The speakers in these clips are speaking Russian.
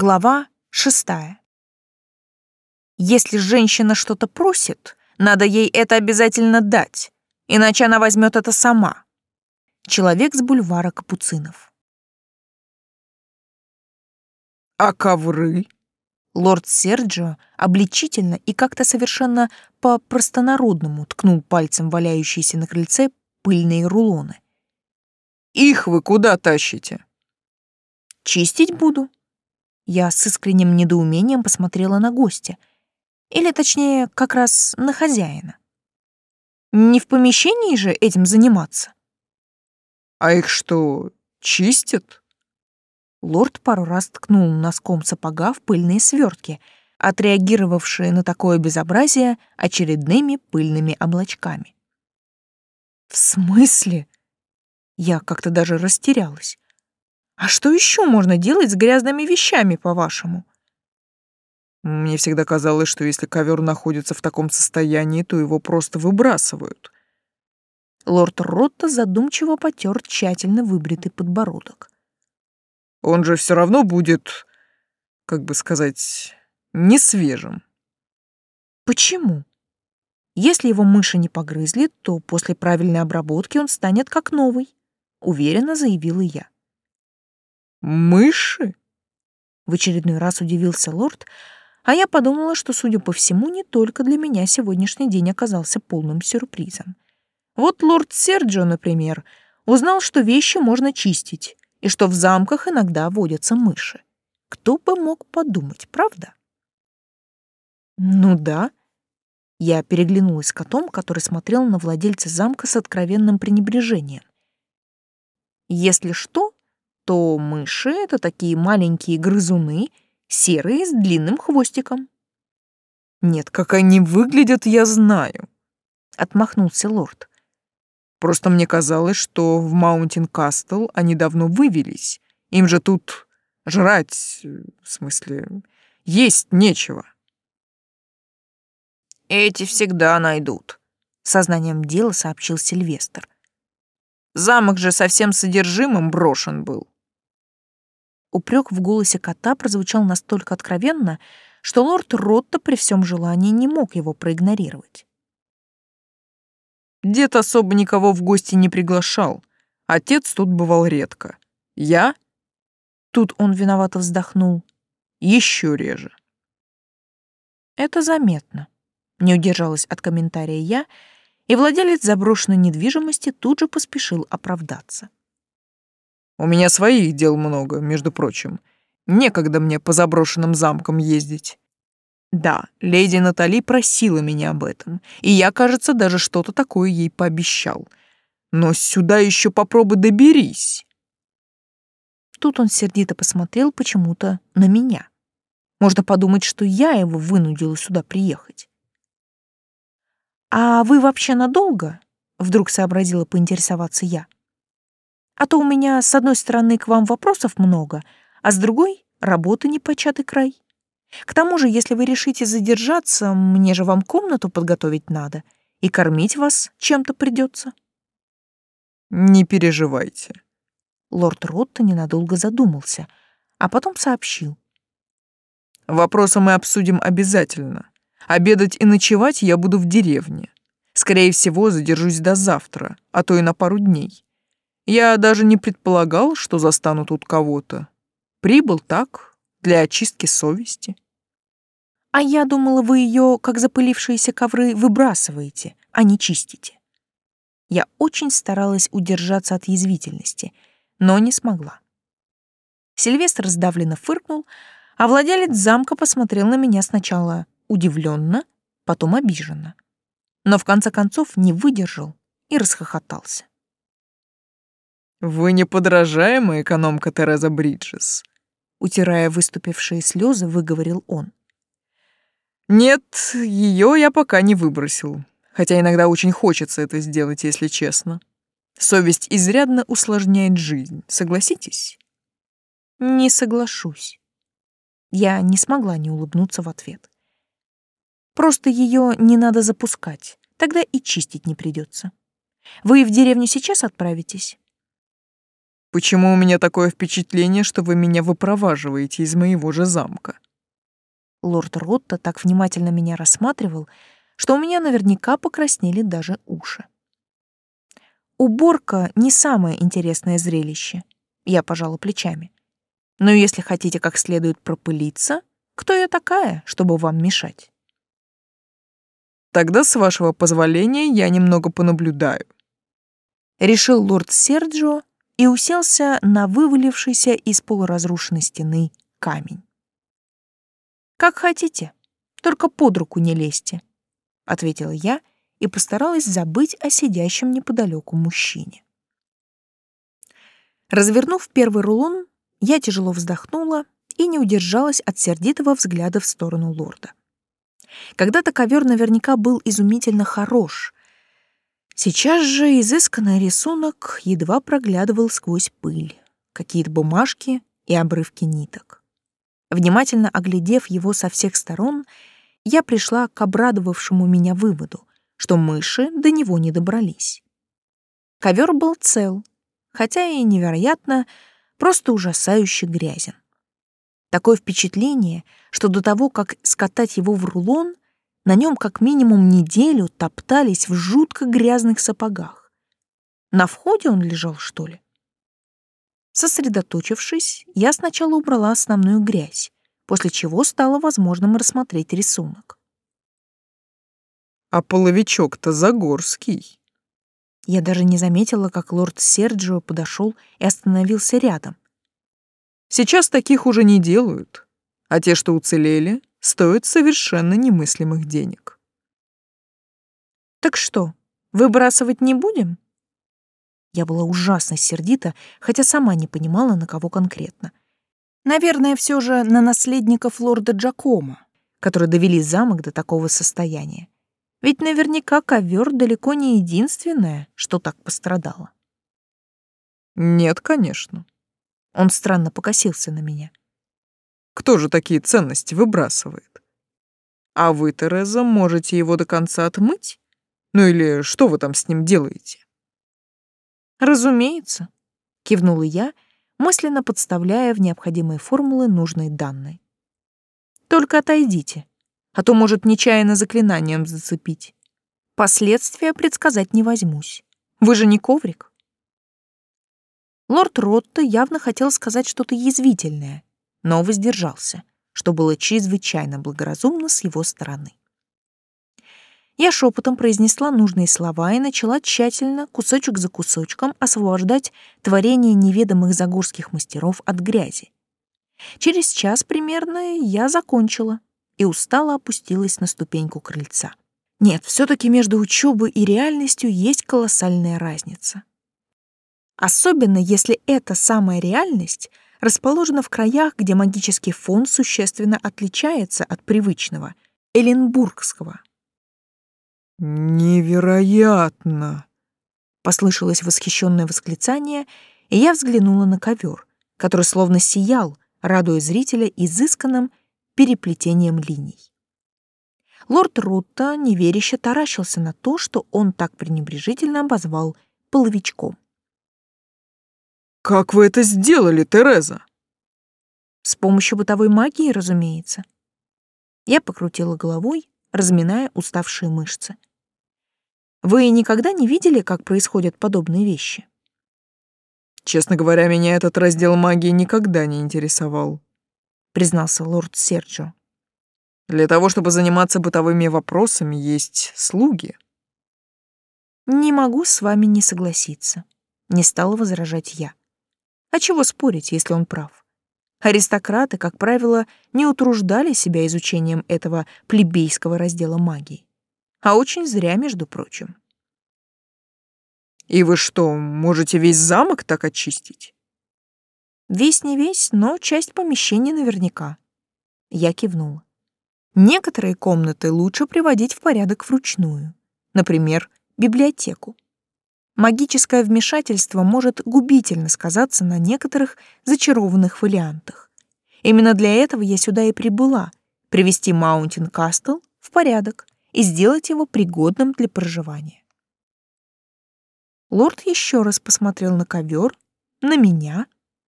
Глава шестая. Если женщина что-то просит, надо ей это обязательно дать, иначе она возьмет это сама. Человек с бульвара Капуцинов. А ковры? Лорд Серджио обличительно и как-то совершенно по-простонародному ткнул пальцем валяющиеся на крыльце пыльные рулоны. «Их вы куда тащите?» «Чистить буду». Я с искренним недоумением посмотрела на гостя. Или, точнее, как раз на хозяина. Не в помещении же этим заниматься. «А их что, чистят?» Лорд пару раз ткнул носком сапога в пыльные свертки, отреагировавшие на такое безобразие очередными пыльными облачками. «В смысле?» Я как-то даже растерялась. «А что еще можно делать с грязными вещами, по-вашему?» Мне всегда казалось, что если ковер находится в таком состоянии, то его просто выбрасывают. Лорд Ротта задумчиво потер тщательно выбритый подбородок. Он же все равно будет, как бы сказать, не свежим. Почему? Если его мыши не погрызли, то после правильной обработки он станет как новый, уверенно заявила я. Мыши? В очередной раз удивился лорд, а я подумала, что, судя по всему, не только для меня сегодняшний день оказался полным сюрпризом. Вот лорд Серджио, например, узнал, что вещи можно чистить, и что в замках иногда водятся мыши. Кто бы мог подумать, правда? Ну да. Я переглянулась котом, который смотрел на владельца замка с откровенным пренебрежением. Если что, то мыши — это такие маленькие грызуны, серые с длинным хвостиком. «Нет, как они выглядят, я знаю», — отмахнулся лорд. Просто мне казалось, что в Маунтин Кастл они давно вывелись. Им же тут жрать, в смысле, есть нечего. Эти всегда найдут, сознанием дела сообщил Сильвестр. Замок же совсем содержимым брошен был. Упрек в голосе кота прозвучал настолько откровенно, что лорд Ротта при всем желании не мог его проигнорировать. Дед особо никого в гости не приглашал. Отец тут бывал редко. Я? Тут он виновато вздохнул. Еще реже. Это заметно. Не удержалась от комментария я, и владелец заброшенной недвижимости тут же поспешил оправдаться. У меня своих дел много, между прочим. Некогда мне по заброшенным замкам ездить. Да, леди Натали просила меня об этом, и я, кажется, даже что-то такое ей пообещал. Но сюда еще попробуй доберись. Тут он сердито посмотрел почему-то на меня. Можно подумать, что я его вынудила сюда приехать. «А вы вообще надолго?» — вдруг сообразила поинтересоваться я. «А то у меня с одной стороны к вам вопросов много, а с другой — работы непочатый край». К тому же, если вы решите задержаться, мне же вам комнату подготовить надо, и кормить вас чем-то придется. Не переживайте. Лорд Ротта ненадолго задумался, а потом сообщил. Вопросы мы обсудим обязательно. Обедать и ночевать я буду в деревне. Скорее всего, задержусь до завтра, а то и на пару дней. Я даже не предполагал, что застану тут кого-то. Прибыл так, для очистки совести. А я думала, вы ее, как запылившиеся ковры, выбрасываете, а не чистите. Я очень старалась удержаться от язвительности, но не смогла. Сильвестр сдавленно фыркнул, а владелец замка посмотрел на меня сначала удивленно, потом обиженно. Но в конце концов не выдержал и расхохотался. «Вы неподражаемая экономка Тереза Бриджес», утирая выступившие слезы, выговорил он. Нет, ее я пока не выбросил, хотя иногда очень хочется это сделать, если честно. Совесть изрядно усложняет жизнь, согласитесь? Не соглашусь. Я не смогла не улыбнуться в ответ. Просто ее не надо запускать, тогда и чистить не придется. Вы в деревню сейчас отправитесь? Почему у меня такое впечатление, что вы меня выпроваживаете из моего же замка? Лорд Ротта так внимательно меня рассматривал, что у меня наверняка покраснели даже уши. Уборка не самое интересное зрелище. Я пожала плечами. Но если хотите как следует пропылиться, кто я такая, чтобы вам мешать? Тогда, с вашего позволения, я немного понаблюдаю. Решил лорд Серджио и уселся на вывалившийся из полуразрушенной стены камень. «Как хотите, только под руку не лезьте», — ответила я и постаралась забыть о сидящем неподалеку мужчине. Развернув первый рулон, я тяжело вздохнула и не удержалась от сердитого взгляда в сторону лорда. Когда-то ковер наверняка был изумительно хорош. Сейчас же изысканный рисунок едва проглядывал сквозь пыль, какие-то бумажки и обрывки ниток. Внимательно оглядев его со всех сторон, я пришла к обрадовавшему меня выводу, что мыши до него не добрались. Ковер был цел, хотя и невероятно, просто ужасающе грязен. Такое впечатление, что до того, как скатать его в рулон, на нем как минимум неделю топтались в жутко грязных сапогах. На входе он лежал, что ли? Сосредоточившись, я сначала убрала основную грязь, после чего стало возможным рассмотреть рисунок. «А половичок-то Загорский», я даже не заметила, как лорд Серджио подошел и остановился рядом. Сейчас таких уже не делают, а те, что уцелели, стоят совершенно немыслимых денег. Так что, выбрасывать не будем? Я была ужасно сердита, хотя сама не понимала, на кого конкретно. Наверное, все же на наследников лорда Джакома, которые довели замок до такого состояния. Ведь наверняка ковер далеко не единственное, что так пострадало. Нет, конечно. Он странно покосился на меня. Кто же такие ценности выбрасывает? А вы, Тереза, можете его до конца отмыть? Ну или что вы там с ним делаете? Разумеется, кивнула я, мысленно подставляя в необходимые формулы нужные данные. Только отойдите а то может нечаянно заклинанием зацепить. Последствия предсказать не возьмусь. Вы же не коврик. Лорд Ротто явно хотел сказать что-то язвительное, но воздержался, что было чрезвычайно благоразумно с его стороны. Я шепотом произнесла нужные слова и начала тщательно, кусочек за кусочком, освобождать творение неведомых загорских мастеров от грязи. Через час примерно я закончила и устало опустилась на ступеньку крыльца. Нет, все-таки между учебой и реальностью есть колоссальная разница. Особенно если эта самая реальность расположена в краях, где магический фон существенно отличается от привычного, эленбургского. «Невероятно!» — послышалось восхищенное восклицание, и я взглянула на ковер, который словно сиял, радуя зрителя изысканным переплетением линий. Лорд Рутта неверяще таращился на то, что он так пренебрежительно обозвал половичком. «Как вы это сделали, Тереза?» «С помощью бытовой магии, разумеется». Я покрутила головой, разминая уставшие мышцы. «Вы никогда не видели, как происходят подобные вещи?» «Честно говоря, меня этот раздел магии никогда не интересовал», признался лорд Серджо. Для того, чтобы заниматься бытовыми вопросами, есть слуги. Не могу с вами не согласиться, не стала возражать я. А чего спорить, если он прав? Аристократы, как правило, не утруждали себя изучением этого плебейского раздела магии. А очень зря, между прочим. И вы что, можете весь замок так очистить? Весь не весь, но часть помещения наверняка. Я кивнула. Некоторые комнаты лучше приводить в порядок вручную. Например, библиотеку. Магическое вмешательство может губительно сказаться на некоторых зачарованных фолиантах. Именно для этого я сюда и прибыла — привести Маунтин Кастл в порядок и сделать его пригодным для проживания. Лорд еще раз посмотрел на ковер, на меня,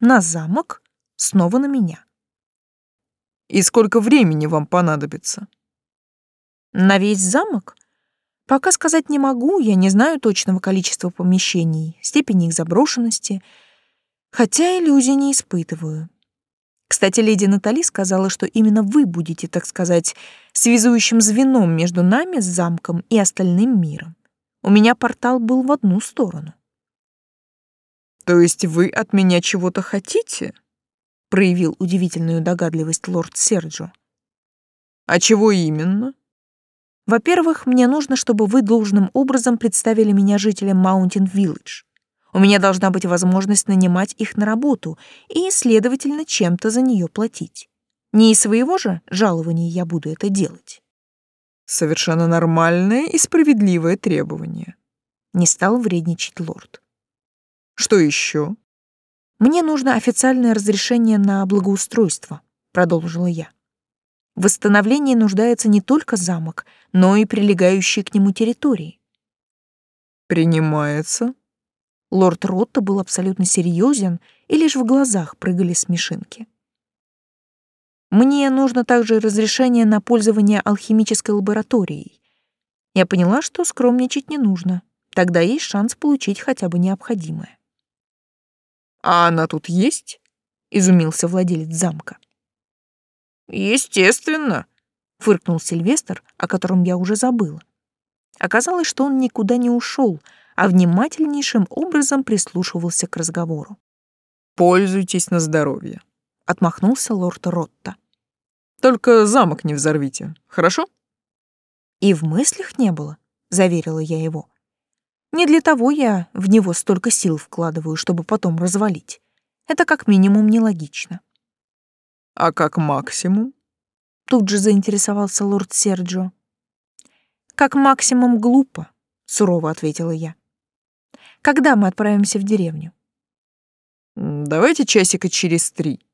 на замок, снова на меня. И сколько времени вам понадобится? На весь замок? Пока сказать не могу, я не знаю точного количества помещений, степени их заброшенности, хотя иллюзий не испытываю. Кстати, леди Натали сказала, что именно вы будете, так сказать, связующим звеном между нами с замком и остальным миром. У меня портал был в одну сторону. То есть вы от меня чего-то хотите? проявил удивительную догадливость лорд Серджо. А чего именно? Во-первых, мне нужно, чтобы вы должным образом представили меня жителям Маунтин Виллидж. У меня должна быть возможность нанимать их на работу и, следовательно, чем-то за нее платить. Не из своего же жалования я буду это делать. Совершенно нормальное и справедливое требование. Не стал вредничать лорд. Что еще? Мне нужно официальное разрешение на благоустройство, продолжила я. В восстановлении нуждается не только замок, но и прилегающие к нему территории. Принимается. Лорд Ротта был абсолютно серьезен, и лишь в глазах прыгали смешинки. Мне нужно также разрешение на пользование алхимической лабораторией. Я поняла, что скромничать не нужно. Тогда есть шанс получить хотя бы необходимое. «А она тут есть?» — изумился владелец замка. «Естественно», — фыркнул Сильвестр, о котором я уже забыла. Оказалось, что он никуда не ушел, а внимательнейшим образом прислушивался к разговору. «Пользуйтесь на здоровье», — отмахнулся лорд Ротта. Только замок не взорвите, хорошо? И в мыслях не было, заверила я его. Не для того я в него столько сил вкладываю, чтобы потом развалить. Это как минимум нелогично. А как максимум? Тут же заинтересовался лорд Серджо. Как максимум глупо, сурово ответила я. Когда мы отправимся в деревню? Давайте часика через три.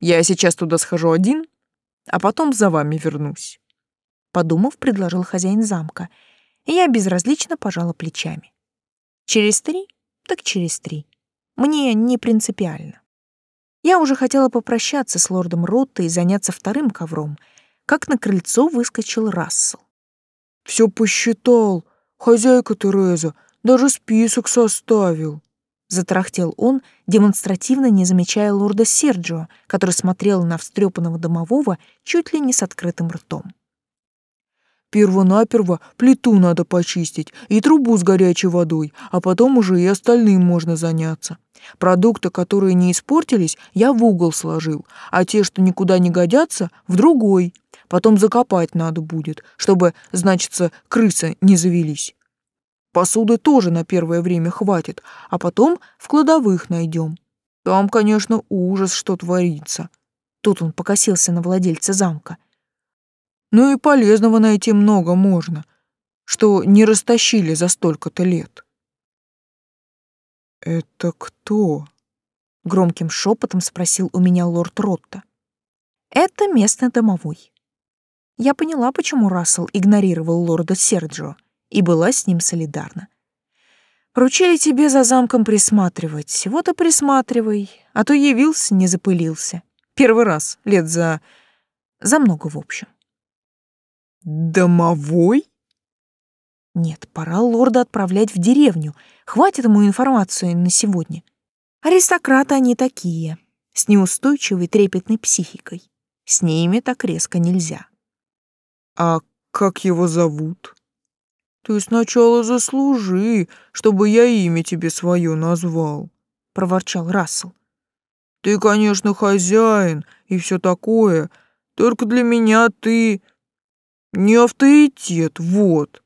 Я сейчас туда схожу один, а потом за вами вернусь. Подумав, предложил хозяин замка, и я безразлично пожала плечами. Через три, так через три. Мне не принципиально. Я уже хотела попрощаться с лордом Ротто и заняться вторым ковром, как на крыльцо выскочил Рассел. «Все посчитал, хозяйка Тереза, даже список составил», Затрахтел он, демонстративно не замечая лорда Серджио, который смотрел на встрепанного домового чуть ли не с открытым ртом. «Первонаперво плиту надо почистить и трубу с горячей водой, а потом уже и остальным можно заняться. Продукты, которые не испортились, я в угол сложил, а те, что никуда не годятся, в другой. Потом закопать надо будет, чтобы, значится, крысы не завелись. Посуды тоже на первое время хватит, а потом в кладовых найдем. Там, конечно, ужас, что творится. Тут он покосился на владельца замка. Ну и полезного найти много можно, что не растащили за столько-то лет. «Это кто?» — громким шепотом спросил у меня лорд Ротта. «Это местный домовой». Я поняла, почему Рассел игнорировал лорда Серджио и была с ним солидарна. Поручили тебе за замком присматривать, вот и присматривай, а то явился, не запылился. Первый раз, лет за... за много в общем. Домовой? Нет, пора лорда отправлять в деревню. Хватит ему информации на сегодня. Аристократы они такие, с неустойчивой трепетной психикой. С ними так резко нельзя. А как его зовут? Ты сначала заслужи, чтобы я имя тебе свое назвал, проворчал Рассел. Ты, конечно, хозяин и все такое, только для меня ты не авторитет, вот.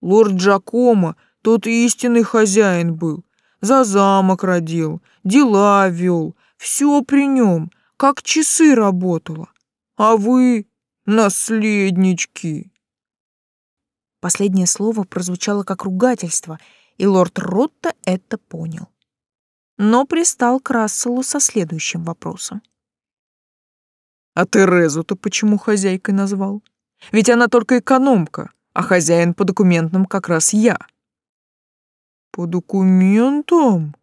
Лорд Джакомо тот истинный хозяин был, за замок родил, дела вел, все при нем, как часы работало. А вы наследнички. Последнее слово прозвучало как ругательство, и лорд Ротта это понял. Но пристал к Расселу со следующим вопросом. «А Терезу-то почему хозяйкой назвал? Ведь она только экономка, а хозяин по документам как раз я». «По документам?»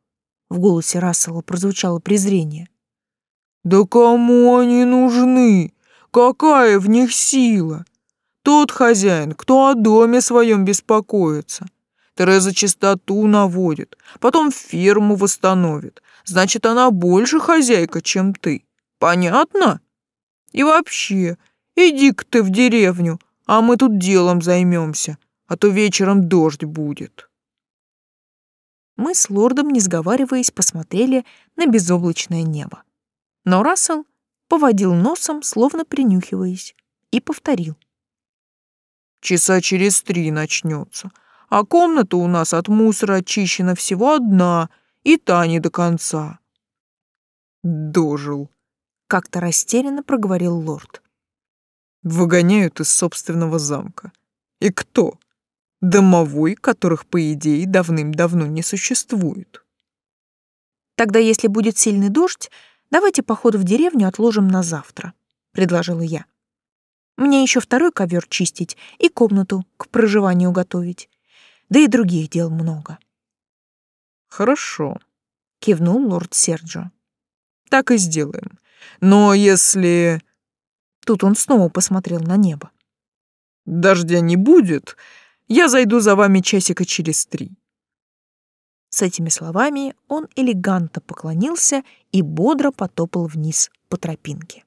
В голосе Рассела прозвучало презрение. «Да кому они нужны? Какая в них сила? Тот хозяин, кто о доме своем беспокоится. Тереза чистоту наводит, потом ферму восстановит. Значит, она больше хозяйка, чем ты. Понятно? И вообще, иди-ка ты в деревню, а мы тут делом займемся, а то вечером дождь будет. Мы с лордом, не сговариваясь, посмотрели на безоблачное небо. Но Рассел поводил носом, словно принюхиваясь, и повторил. «Часа через три начнется, а комната у нас от мусора очищена всего одна, и та не до конца». «Дожил», — как-то растерянно проговорил лорд. «Выгоняют из собственного замка. И кто? Домовой, которых, по идее, давным-давно не существует». «Тогда, если будет сильный дождь, давайте поход в деревню отложим на завтра», — предложила я. «Мне еще второй ковер чистить и комнату к проживанию готовить. Да и других дел много». «Хорошо», — кивнул лорд Серджо. «Так и сделаем. Но если...» Тут он снова посмотрел на небо. «Дождя не будет, я зайду за вами часика через три». С этими словами он элегантно поклонился и бодро потопал вниз по тропинке.